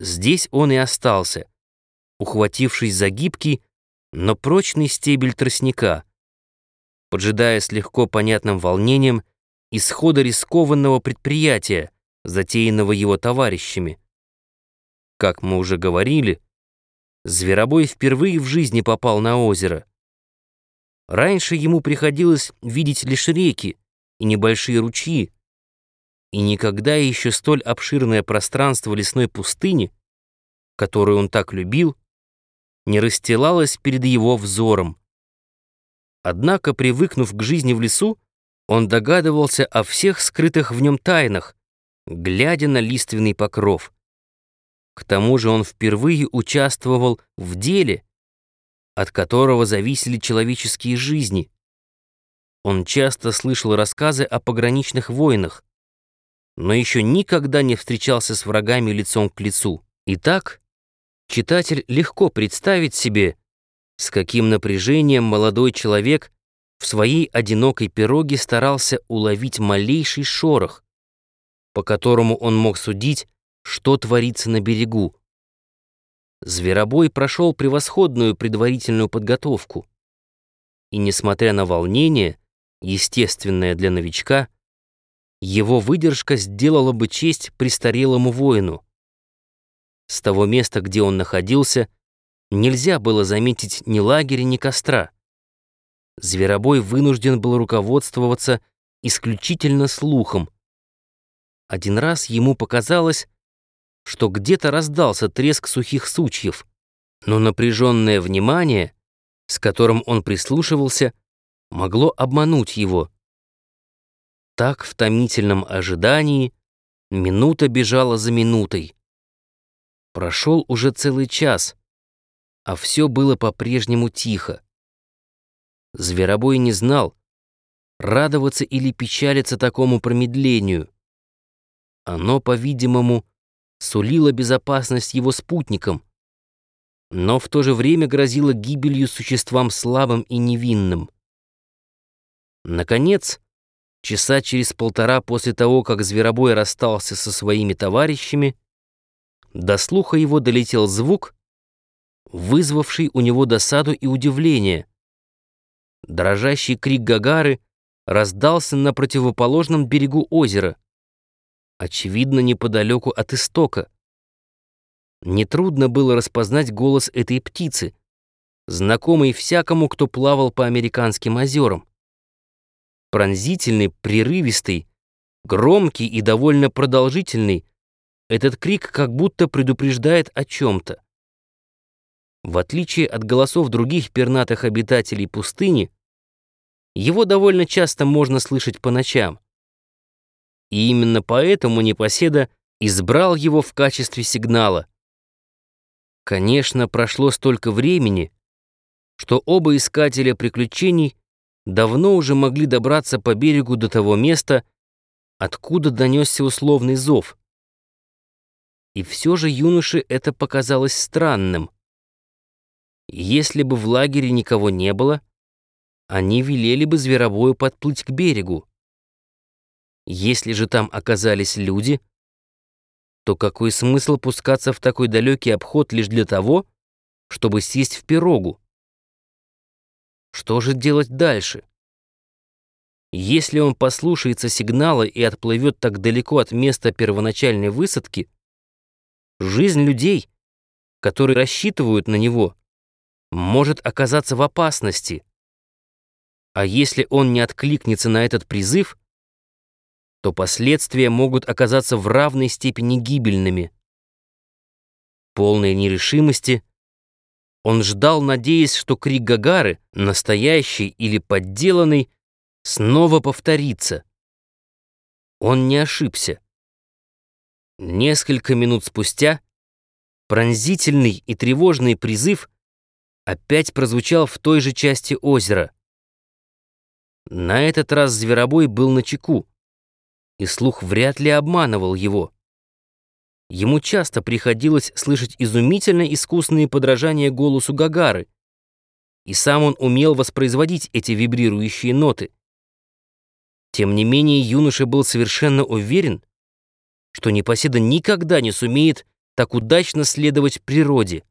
Здесь он и остался, ухватившись за гибкий, но прочный стебель тростника, поджидая с легко понятным волнением исхода рискованного предприятия, затеянного его товарищами. Как мы уже говорили, Зверобой впервые в жизни попал на озеро. Раньше ему приходилось видеть лишь реки и небольшие ручьи, и никогда еще столь обширное пространство лесной пустыни, которую он так любил, не расстилалось перед его взором. Однако, привыкнув к жизни в лесу, он догадывался о всех скрытых в нем тайнах, глядя на лиственный покров. К тому же он впервые участвовал в деле, от которого зависели человеческие жизни. Он часто слышал рассказы о пограничных войнах, но еще никогда не встречался с врагами лицом к лицу. Итак, читатель легко представить себе, с каким напряжением молодой человек в своей одинокой пироге старался уловить малейший шорох, по которому он мог судить, что творится на берегу. Зверобой прошел превосходную предварительную подготовку. И, несмотря на волнение, естественное для новичка, его выдержка сделала бы честь престарелому воину. С того места, где он находился, нельзя было заметить ни лагеря, ни костра. Зверобой вынужден был руководствоваться исключительно слухом. Один раз ему показалось, что где-то раздался треск сухих сучьев, но напряженное внимание, с которым он прислушивался, могло обмануть его. Так в томительном ожидании минута бежала за минутой. Прошел уже целый час, а все было по-прежнему тихо. Зверобой не знал, радоваться или печалиться такому промедлению. Оно, по-видимому, сулило безопасность его спутникам, но в то же время грозило гибелью существам слабым и невинным. Наконец, Часа через полтора после того, как Зверобой расстался со своими товарищами, до слуха его долетел звук, вызвавший у него досаду и удивление. Дрожащий крик Гагары раздался на противоположном берегу озера, очевидно, неподалеку от истока. Нетрудно было распознать голос этой птицы, знакомый всякому, кто плавал по американским озерам пронзительный, прерывистый, громкий и довольно продолжительный, этот крик как будто предупреждает о чем-то. В отличие от голосов других пернатых обитателей пустыни, его довольно часто можно слышать по ночам. И именно поэтому Непоседа избрал его в качестве сигнала. Конечно, прошло столько времени, что оба искателя приключений давно уже могли добраться по берегу до того места, откуда донесся условный зов. И все же юноше это показалось странным. Если бы в лагере никого не было, они велели бы зверобою подплыть к берегу. Если же там оказались люди, то какой смысл пускаться в такой далекий обход лишь для того, чтобы сесть в пирогу? Что же делать дальше? Если он послушается сигнала и отплывет так далеко от места первоначальной высадки, жизнь людей, которые рассчитывают на него, может оказаться в опасности. А если он не откликнется на этот призыв, то последствия могут оказаться в равной степени гибельными. Полной нерешимости – он ждал, надеясь, что крик Гагары, настоящий или подделанный, снова повторится. Он не ошибся. Несколько минут спустя пронзительный и тревожный призыв опять прозвучал в той же части озера. На этот раз зверобой был на чеку, и слух вряд ли обманывал его. Ему часто приходилось слышать изумительно искусные подражания голосу Гагары, и сам он умел воспроизводить эти вибрирующие ноты. Тем не менее, юноша был совершенно уверен, что Непоседа никогда не сумеет так удачно следовать природе,